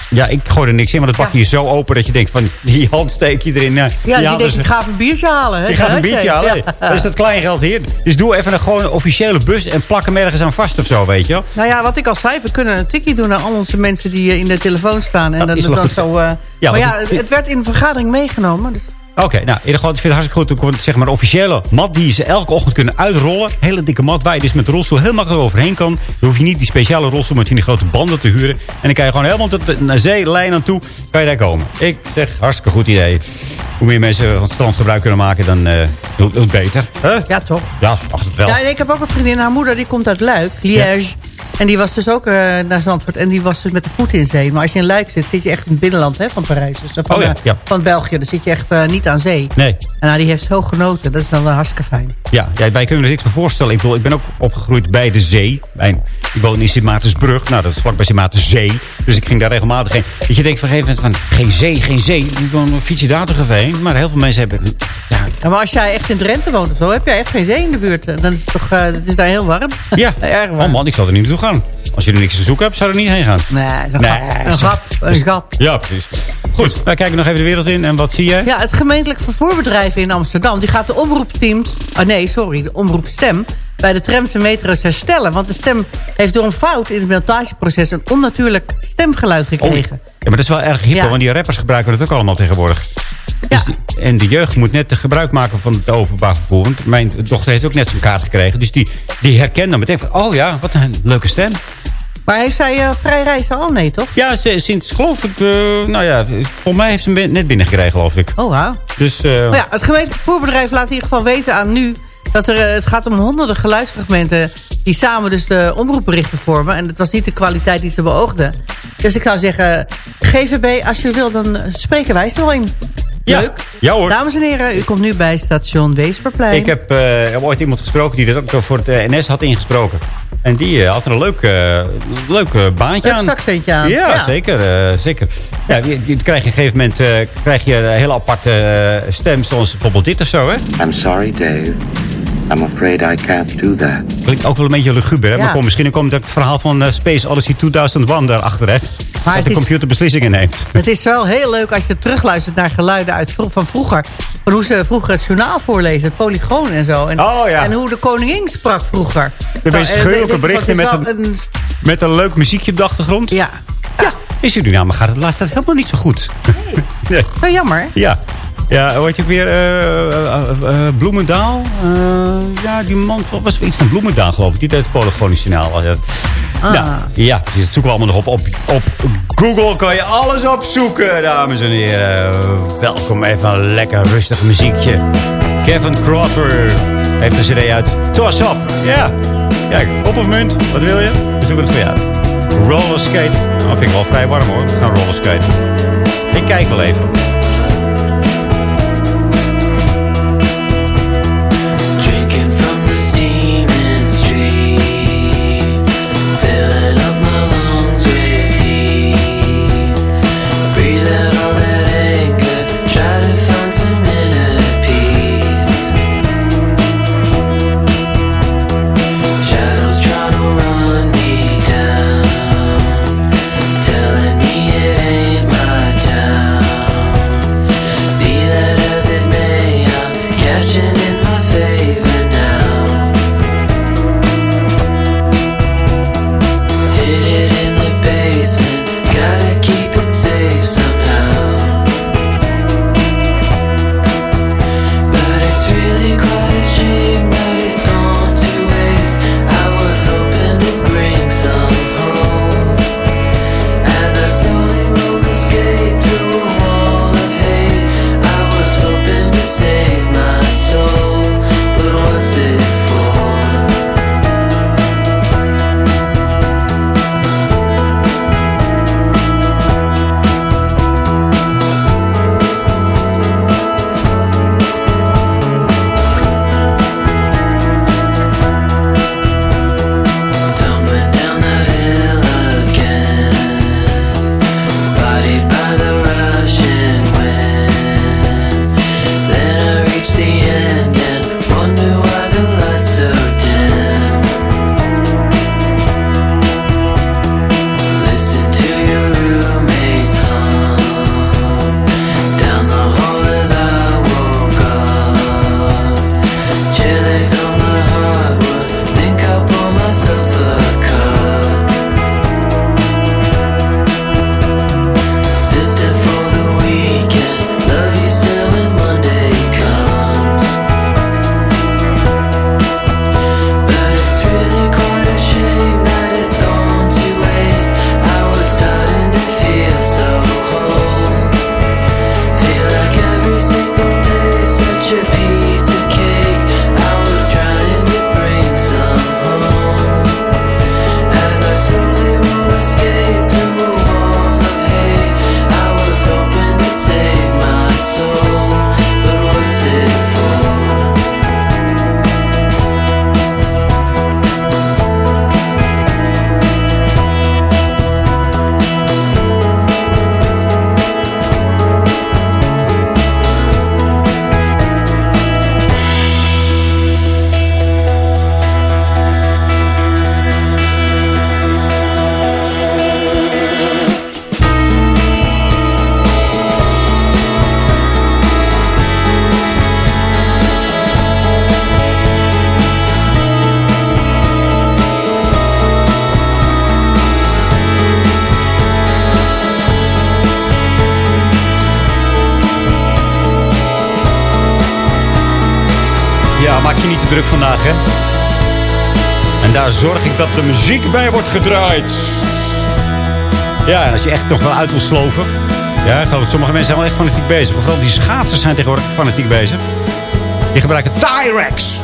Ja, ik gooi er niks in, want het bakje is zo open dat je denkt van... Die hand steek je erin. eh, Ja, die denkt, ik ga even een biertje halen. Hè? Je gaat een biertje halen. Ja. Dat is dat kleingeld hier. Dus doe even een gewoon officiële bus en plak hem ergens aan vast of zo, weet je wel. Nou ja, wat ik al zei, we kunnen een tikkie doen naar al onze mensen die eh, in de telefoon staan. En Dat wel dan goed. zo, eh, Ja, maar ja, het werd in de vergadering meegenomen. Dus Oké, nou, in ieder geval, ik vind het hartstikke goed. Er komt zeg maar een officiële mat die ze elke ochtend kunnen uitrollen. Hele dikke mat waar je dus met de rolstoel heel makkelijk overheen kan. Dan hoef je niet die speciale rolstoel met die grote banden te huren. En dan kan je gewoon helemaal tot de naar zeelijn aan toe, kan je daar komen. Ik zeg, hartstikke goed idee. Hoe meer mensen van het strand gebruik kunnen maken, dan eh hoe, hoe beter. Huh? ja, toch? Ja, mag het wel. Ja, en ik heb ook een vriendin, haar moeder die komt uit Luik, Liège. En die was dus ook eh, naar Zandvoort. En die was dus met de voeten in zee. Maar als je in Luik zit, zit je echt in het binnenland hè, van Parijs. Dus, van, Oh ja, eh, ja. van België. Dan zit je echt eh, niet aan zee. Nee. En nou, die heeft zo genoten. Dat is dan wel hartstikke fijn. Ja, ja, wij kunnen er niks meer voorstellen. Ik, bedoel, ik ben ook opgegroeid bij de zee. Bij, ik woon in Sint Maartensbrug. Nou, dat is vlakbij Sint Maartenzee. Dus ik ging daar regelmatig heen. Dat je denkt van een gegeven moment van... Geen zee, geen zee. Dan fiets je daar toch even heen. Maar heel veel mensen hebben... Ja, Ja, maar als jij echt in Drenthe woont of zo, heb jij echt geen zee in de buurt. Dan is het toch, het is daar heel warm. ja. Erg warm. oh man, ik zal er niet naartoe gaan. Als je er niks te zoeken hebt, zou er niet heen gaan. Nee, een Nee, gat. Een gat. Een gat. Ja, precies. Goed, wij kijken nog even de wereld in. En wat zie jij? Ja, het gemeentelijk vervoerbedrijf in Amsterdam... die gaat de omroepteams... Ah nee, sorry, de omroepstem... bij de trams en metro's herstellen. Want de stem heeft door een fout in het montageproces... een onnatuurlijk stemgeluid gekregen. Maar dat is wel erg hip, Ja. want die rappers gebruiken dat ook allemaal tegenwoordig. Dus die- en de jeugd moet net gebruik maken van het openbaar vervoer. Want mijn dochter heeft ook net zo'n kaart gekregen. Dus die, die herkent dan meteen van... Oh ja, wat een leuke stem. Maar heeft zij eh, vrij reizen al? Nee, toch? Ja, ze- sinds geloof ik... eh, nou ja, volgens mij heeft ze hem net binnengekregen, geloof ik. Oh, wauw. Dus... eh, Maar ja, het gemeentelijk vervoerbedrijf laat in ieder geval weten aan nu... dat er, eh, het gaat om honderden geluidsfragmenten... die samen dus de omroepberichten vormen. En het was niet de kwaliteit die ze beoogden. Dus ik zou zeggen, GVB, als je wil, dan eh, spreken wij wel in. Ja. Leuk. Ja hoor. Dames en heren, u komt nu bij station Weesperplein. Ik heb, eh, ik heb ooit iemand gesproken die dat ook voor het eh, NS had ingesproken. En die eh, had er een leuk, eh, leuk eh, baantje Leuk aan. zakcentje aan. Ja, Ja. zeker. eh, zeker. Ja, je, je krijg je op een gegeven moment eh, krijg je een hele aparte eh, stem, zoals bijvoorbeeld dit of zo. Hè? I'm sorry, Dave. I'm afraid I can't do that. Klinkt ook wel een beetje luguber. Hè? Ja. Maar kom, misschien komt het verhaal van eh, Space Odyssey 2001 daarachter. Hè? dat de is- computer beslissingen neemt. Het is wel heel leuk als je terugluistert naar geluiden uit vro- van vroeger. Van hoe ze vroeger het journaal voorlezen, het polygoon en zo. En, Oh, ja. en hoe de koningin sprak vroeger. De meest Nou, dit- berichten met een, met een leuk muziekje op de achtergrond. Ja. In Suriname gaat het laatst tijd helemaal niet zo goed. Nee. Zo jammer. Ja. Ja, hoe heet je ook weer? eh, eh, eh, Bloemendaal? Ja, die man was iets van Bloemendaal, geloof ik. Die deed het Polygonisch Ah. nou, ja, precies, dat zoeken we allemaal nog op. op. Op Google kan je alles opzoeken, dames en heren. Welkom, even een lekker rustig muziekje. Kevin Crawford heeft een cd uit. Toss Up. Ja, kijk, op of munt, wat wil je? We zoeken het voor jou. Roller skate. Nou, vind ik wel vrij warm hoor. We gaan roller skate. Ik kijk wel even. Zorg ik dat de muziek bij wordt gedraaid. Ja, en als je echt nog wel uit wil sloven. Ja, ik geloof sommige mensen zijn wel echt fanatiek bezig. Maar vooral die schaatsers zijn tegenwoordig fanatiek bezig. Die gebruiken Tyrex.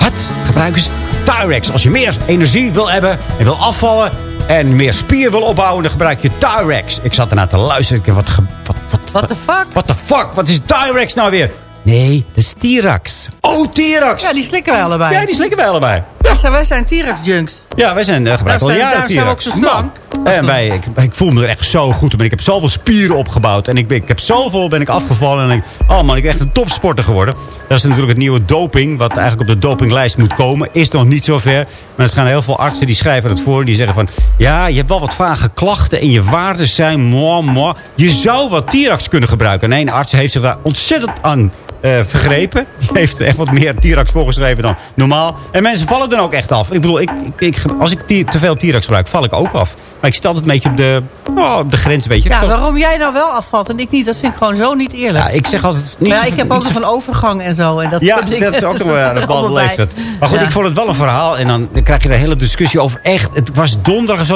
Wat? Gebruiken ze Tyrex? Als je meer energie wil hebben en wil afvallen... en meer spier wil opbouwen, dan gebruik je Tyrex. Ik zat ernaar te luisteren. Ik dacht, wat, ge- wat, wat, What the fuck? what the fuck? Wat is Tyrex nou weer? Nee, dat is T-Rex. Oh, T-Rex. Ja, die slikken wij allebei. Ja, die slikken wij allebei. Wij zijn, wij zijn T-Rex-junks. Ja, wij zijn uh, gebruikt al jaren zijn we ook T-Rex. zo slank. Nou, En wij, ik, ik voel me er echt zo goed op. En ik heb zoveel spieren opgebouwd. En ik, ben, ik heb zoveel ben ik afgevallen. En ik, oh man, ik ben echt een topsporter geworden. Dat is natuurlijk het nieuwe doping. Wat eigenlijk op de dopinglijst moet komen. Is nog niet zover. Maar er gaan heel veel artsen die schrijven het voor. Die zeggen van, ja, je hebt wel wat vage klachten. En je waarden zijn moi, moi. Je zou wat T-Rex kunnen gebruiken. En een arts heeft zich daar ontzettend aan eh, vergrepen. Die heeft echt wat meer T-Rex voorgeschreven dan normaal. En mensen vallen dan ook echt af. Ik bedoel, ik, ik, ik- als ik te veel T-Rex gebruik, val ik ook af. Maar ik stel het een beetje op de, oh, op de grens, weet je. Ja, Zo- waarom jij nou wel afvalt en ik niet, dat vind ik gewoon zo niet eerlijk. Ja, ik zeg altijd... Niet Maar ja, ik heb ook nog een overgang en zo. En dat ja, soort dat is ook nog wel zit aan de bal allemaal bij. leeftijd. Maar goed, Ja. ik vond het wel een verhaal. En dan, krijg je de hele discussie over echt... Het was donderdag.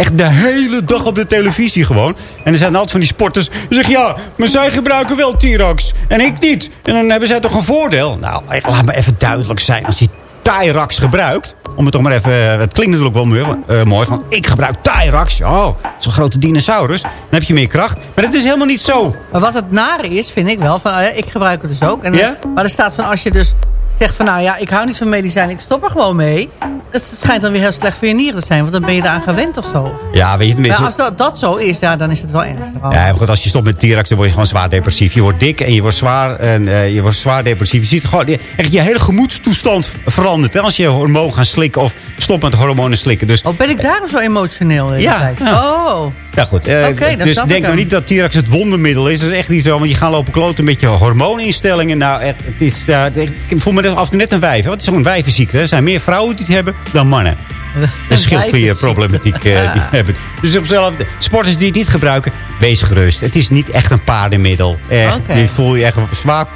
Echt de hele dag op de televisie gewoon. En er zijn altijd van die sporters... Die zeggen, ja, maar zij gebruiken wel T-Rex. En ik niet. En dan hebben zij toch een voordeel? Nou, echt, laat me even duidelijk zijn. Als je Tyrax gebruikt... Om het toch maar even... Het klinkt natuurlijk wel mooi, eh, mooi van... Ik gebruik Tyrax. Oh, zo'n grote dinosaurus. Dan heb je meer kracht. Maar dat is helemaal niet zo. Maar wat het nare is, vind ik wel, van, eh, ik gebruik het dus ook. En? Maar er staat van, als je dus zegt van, nou ja, ik hou niet van medicijnen, ik stop er gewoon mee. Het, het schijnt dan weer heel slecht voor je nieren te zijn, want dan ben je eraan gewend of zo. Ja, weet je, Maar tenminste... als dat, dat zo is, ja, dan is het wel ernstig. Ja, maar goed, als je stopt met T-Rex, dan word je gewoon zwaar depressief. Je wordt dik en je wordt zwaar, en, eh, je wordt zwaar depressief. Je ziet gewoon, je- echt je hele gemoedstoestand verandert. Hè, als je hormoon gaat slikken of stopt met hormonen slikken. Dus, Oh, ben ik daarom zo emotioneel de hele Ja, tijd? ja. Oh, ja goed. eh, dus denk nou hem. niet dat T-Rex het wondermiddel is. Dat is echt niet zo. Want je gaat lopen kloten met je hormooninstellingen. Nou, echt, het is, ja, ik voel me af en toe net een wijf. hè. Het is zo'n wijvenziekte. Er zijn meer vrouwen die het hebben dan mannen. Een schildklierproblematiek eh, die hebben. Dus op zelf, sporters die het niet gebruiken, wees gerust. Het is niet echt een paardenmiddel. Echt. Je voel je echt zwaar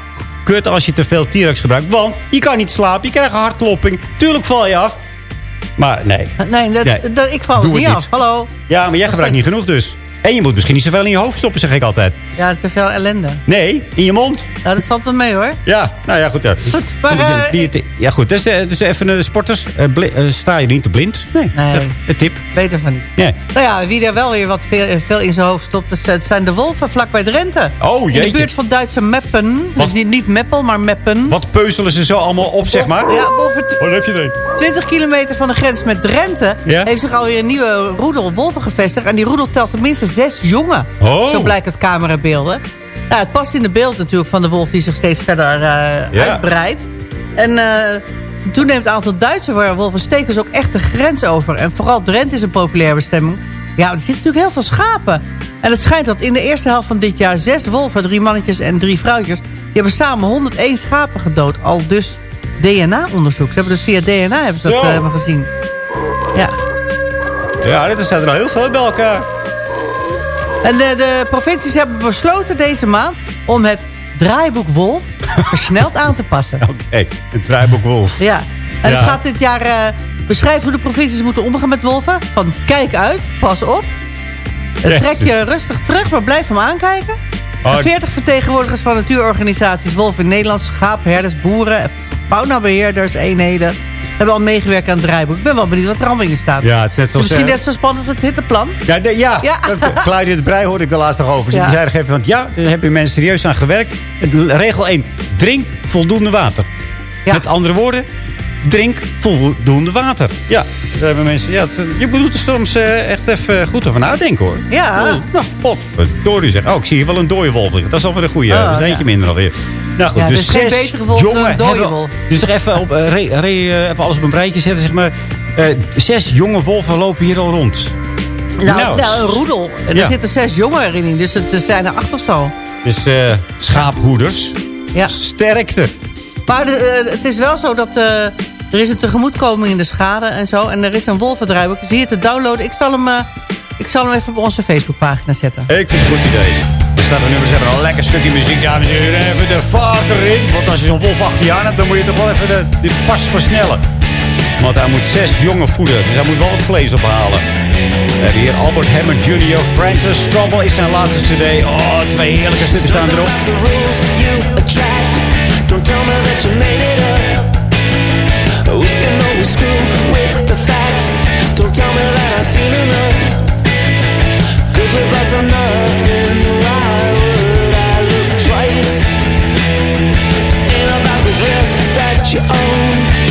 kut als je te veel T-Rex gebruikt. Want je kan niet slapen, je krijgt een hartklopping. Tuurlijk val je af. Maar nee. nee, dat, Nee, dat- ik val niet. af. Hallo. Ja, maar jij gebruikt niet genoeg dus. En je moet misschien niet zoveel in je hoofd stoppen, zeg ik altijd. Ja, te veel ellende. Nee, in je mond. Nou, dat valt wel mee hoor. Ja, nou ja, goed. Ja, Goed, maar, eh, die- die- ja, goed. Dus, eh, dus even de sporters. Eh, bli- eh, sta je niet te blind? Nee. Nee. Een tip. Beter van niet. Ja. Nou ja, wie er wel weer wat veel, veel in zijn hoofd stopt, dat zijn- het zijn de wolven vlakbij Drenthe. Oh, In jeetje. de buurt van Duitse Meppen. Wat? Dus niet, niet Meppel, maar Meppen. Wat peuzelen ze zo allemaal op, zeg maar? Ja, Oh, daar heb je er een. 20 kilometer van de grens met Drenthe... Ja? heeft zich alweer een nieuwe roedel wolven gevestigd. En die roedel telt tenminste zes jongen. Oh. Zo blijkt uit camerabeelden. Nou, het past in de beeld natuurlijk van de wolf die zich steeds verder eh, Ja. uitbreidt. En eh toen neemt het aantal Duitse wolven stekers ook echt de grens over. En vooral Drenthe is een populaire bestemming. Ja, er zitten natuurlijk heel veel schapen. En het schijnt dat in de eerste helft van dit jaar... zes wolven, drie mannetjes en drie vrouwtjes... die hebben samen 101 schapen gedood. Al dus DNA-onderzoek. Ze hebben dus via DNA hebben ze dat eh, gezien. Ja. Ja, dit zijn er al heel veel bij elkaar. En de, de provincies hebben besloten deze maand... om het draaiboek Wolf versneld aan te passen. Oké, een draaiboek Wolf. Ja. En Ja. het gaat dit jaar eh, beschrijven hoe de provincies moeten omgaan met wolven. Van kijk uit, pas op. Jezus. Trek je rustig terug, maar blijf hem aankijken. Oh, En 40 vertegenwoordigers van natuurorganisaties... wolven in Nederland, schaapherders, boeren... faunabeheerders, eenheden... hebben al meegewerkt aan het draaiboek. Ik ben wel benieuwd wat er allemaal in staat. Ja, het is net zoals... misschien eh, net zo spannend als het hitteplan. Ja, nee, ja. Ja. Claudia de Brij hoorde ik de laatste nog over. Ze Ja. zei even van, ja, daar hebben mensen serieus aan gewerkt. Regel 1, drink voldoende water. Met andere woorden, drink voldoende water. Ja, daar hebben mensen, ja, het je moet er soms eh, echt even goed over nadenken hoor. Ja. Oh, nou, potverdorie zeg. Oh, ik zie hier wel een dode wolf. Dat is alweer een goeie. Oh, dat is er eentje ja. minder alweer. Nou goed, Ja, dus dus geen zes betere wolf dan jongen hebben- wolf. Dus toch even, op, eh, re, re, eh, even alles op een rijtje zetten, zeg maar. Eh, zes jonge wolven lopen hier al rond. Nou, nou, een roedel. Ja. er zitten zes jongeren in. Dus het zijn er acht of zo. Dus eh, schaaphoeders. Ja. Sterkte. Maar de, eh, het is wel zo dat... eh, er is een tegemoetkoming in de schade en zo. En er is een wolvendraaiboek. Dus hier te downloaden. Ik zal hem, eh, ik zal hem even op onze Facebookpagina zetten. Ik vind het een goed idee. Er staat een nummer, ze hebben een lekker stukje muziek. Ja, we zeggen even de vaart erin. Want als je zo'n Wolf achter je aan hebt, dan moet je toch wel even de, pas versnellen. Want hij moet zes jongen voeden. Dus hij moet wel wat vlees ophalen. We hebben hier Albert Hammond Jr. Francis Stumble is zijn laatste cd. Oh, twee heerlijke stukken staan erop. Don't enough. Saw that you own.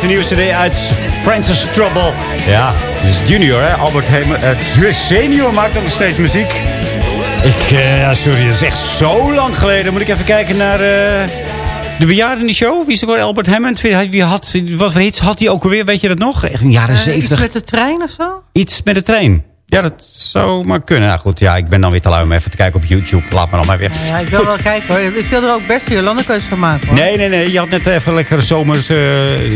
Heeft een nieuwe cd uit Francis Trouble. Ja, dit is junior hè. Albert Hammond uh, senior maakt ook nog steeds muziek. Ik, eh, ja, sorry, dat is echt zo lang geleden. Moet ik even kijken naar eh, de bejaarden in de show. Wie is er ook Albert Hammond? Wie, wie had, wat voor hits had hij ook alweer? Weet je dat nog? Echt in de jaren Eh, zeventig. iets met de trein of zo? Iets met de trein. Ja, dat zou maar kunnen. Nou goed, ja, ik ben dan weer te lui om even te kijken op YouTube. Laat me dan maar weer. Nou ja, ik wil wel kijken hoor. Ik wil er ook best een Jolandekeus van maken hoor. Nee, nee, nee. Je had net even lekker zomers eh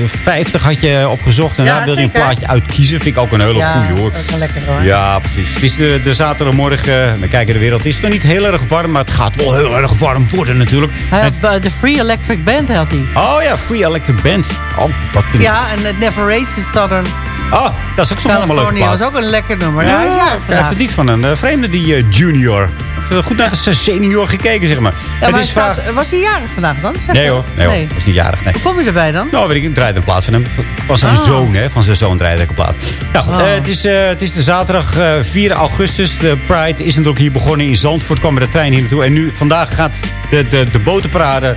50 had je opgezocht. En Ja, daar wilde je een plaatje uitkiezen. Vind ik ook een hele ja, goeie hoor. dat is wel lekker hoor. Ja, precies. Het is de, de zaterdagmorgen. We kijken de wereld. Het is nog niet heel erg warm, maar het gaat wel heel erg warm worden natuurlijk. Hij had de Free Electric Band had hij. Oh ja, Free Electric Band. Oh, wat. Ja, en het Never Rates in Southern Oh, dat is ook zo'n allemaal California plaat. was ook een lekker nummer. Ja, is Ja, niet van een eh, vreemde, die eh, junior. Even goed naar de senior gekeken, zeg maar. Ja, het maar is staat- was hij jarig vandaag dan? Zeg Nee hoor, nee, hoor. is niet jarig, nee. Hoe kom je erbij dan? Nou, weet ik, ik draaide een plaat van hem. Was zijn Oh. zoon, hè? Van zijn zoon draaide ik een plaat. Nou goed, Oh. eh, het, is, eh, het is de zaterdag eh, 4 augustus. De Pride is natuurlijk hier begonnen in Zandvoort. kwam met de trein hier naartoe. En nu, vandaag gaat de, de, de botenparade eh,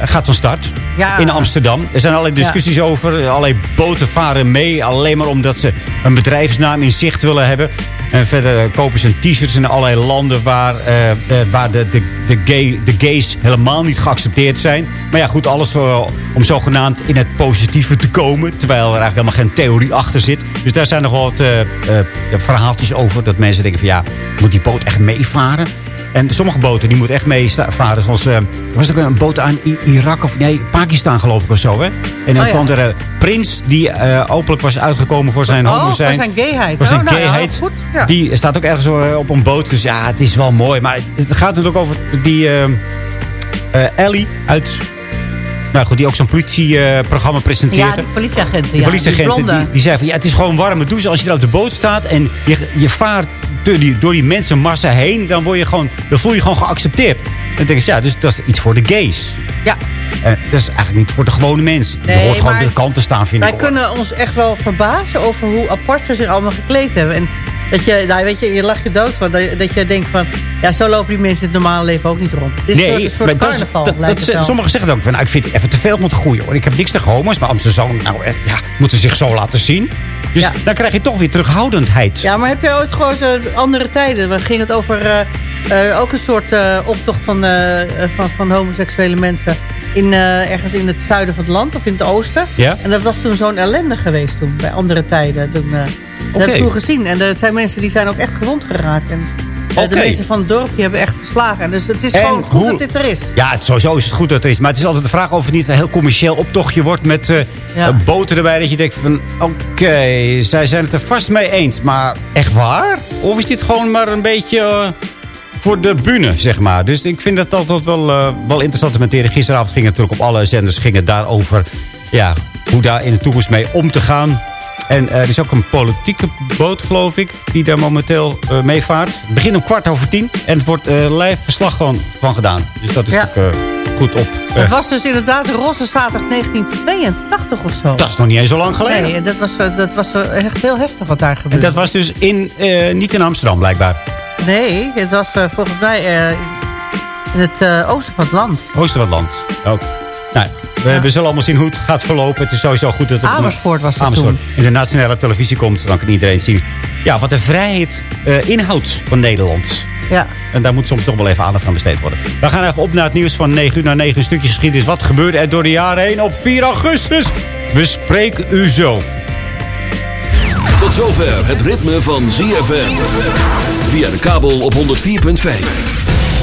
gaat van start. Ja. In Amsterdam. Er zijn allerlei discussies over. Allerlei boten varen mee. Alleen maar omdat ze een bedrijfsnaam in zicht willen hebben. En verder eh, kopen ze t-shirts in allerlei landen waar, eh, eh, waar de, de, de, gay, de gays helemaal niet geaccepteerd zijn. Maar ja, goed, alles voor, om zogenaamd in het positieve te komen. Terwijl er eigenlijk helemaal geen theorie achter zit. Dus daar zijn nog wel wat eh, eh, verhaaltjes over. Dat mensen denken van ja, moet die boot echt meevaren? En sommige boten die moeten echt meevaren. Zoals, eh, was er een boot aan I- Irak of nee, Pakistan geloof ik of zo. Hè? En een Oh, ja. andere prins die eh, openlijk was uitgekomen voor zijn Oh, homo voor zijn. zijn gayheid. Voor zijn Oh, nou ja, gayheid. goed, ja. Die staat ook ergens eh, op een boot. Dus ja, het is wel mooi. Maar het, het gaat natuurlijk over die eh, eh, Ellie uit... Nou goed, die ook zo'n politieprogramma presenteert. Ja, die politieagenten. Ja, politieagenten die die, die zei van ja, het is gewoon warme douche als je daar op de boot staat en je, je vaart door die, door die mensenmassa heen, dan, word je gewoon, dan voel je je gewoon geaccepteerd. En dan denk ik, ja, dus dat is iets voor de gays. Ja. En dat is eigenlijk niet voor de gewone mens. Nee, je hoort gewoon de kant te staan, vind Wij ik. hoor. kunnen ons echt wel verbazen over hoe apart ze zich allemaal gekleed hebben. En dat je, nou, weet je, je lacht je dood van. Dat, dat je denkt van, ja, zo lopen die mensen in het normale leven ook niet rond. Het is een soort, een soort dat is- carnaval, dat- lijkt dat-. Sommigen zeggen het ook van, nou, ik vind het even te veel om te groeien. Hoor. Ik heb niks tegen homo's, maar zo, nou, ja, moeten zich zo laten zien. Dus dan krijg je toch weer terughoudendheid. Ja, maar heb je ooit gewoon zo andere tijden? Dan ging het over eh, eh, ook een soort eh, optocht van, eh, eh, van, van homoseksuele mensen... In, eh, ergens in het zuiden van het land of in het oosten. Ja. En dat was toen zo'n ellende geweest toen, bij andere tijden. Toen, eh, Dat heb Oké. ik toen gezien. En er zijn mensen die zijn ook echt gewond geraakt. En eh, de mensen van het dorp die hebben echt geslagen. Dus het is En gewoon goed hoe- dat dit er is. Ja, het, sowieso is het goed dat het is. Maar het is altijd de vraag of het niet een heel commercieel optochtje wordt met eh Ja. eh, boten erbij. Dat je denkt van, oké, zij zijn het er vast mee eens. Maar echt waar? Of is dit gewoon maar een beetje voor de bühne, zeg maar. Dus ik vind dat altijd wel, eh, wel interessante materie. Gisteravond ging het natuurlijk op alle zenders ging het daarover. Ja, hoe daar in de toekomst mee om te gaan. En eh, er is ook een politieke boot, geloof ik, die daar momenteel eh, meevaart. Het begint om kwart over tien. En het wordt eh live verslag van, van gedaan. Dus dat is Ja. ook goed op. Het was dus inderdaad Rosse Zaterdag 1982 of zo. dat is nog niet eens zo lang geleden. Nee, dat was, dat was echt heel heftig wat daar en gebeurde. dat was dus in, niet in Amsterdam, blijkbaar. Nee, het was volgens mij in het oosten van het land. Oosten van het land. Ook. Nou, we, we zullen allemaal zien hoe het gaat verlopen. Het is sowieso goed dat het... Amersfoort was dat Amersfoort. In de nationale televisie komt, dan kan iedereen zien... Ja, wat de vrijheid eh, inhoudt van Nederland. Ja. En daar moet soms toch wel even aandacht aan besteed worden. We gaan even op naar het nieuws van 9 uur naar 9 stukjes geschiedenis. Wat gebeurde er door de jaren heen op 4 augustus? We spreken u zo. Tot zover het ritme van ZFM. Via de kabel op 104.5.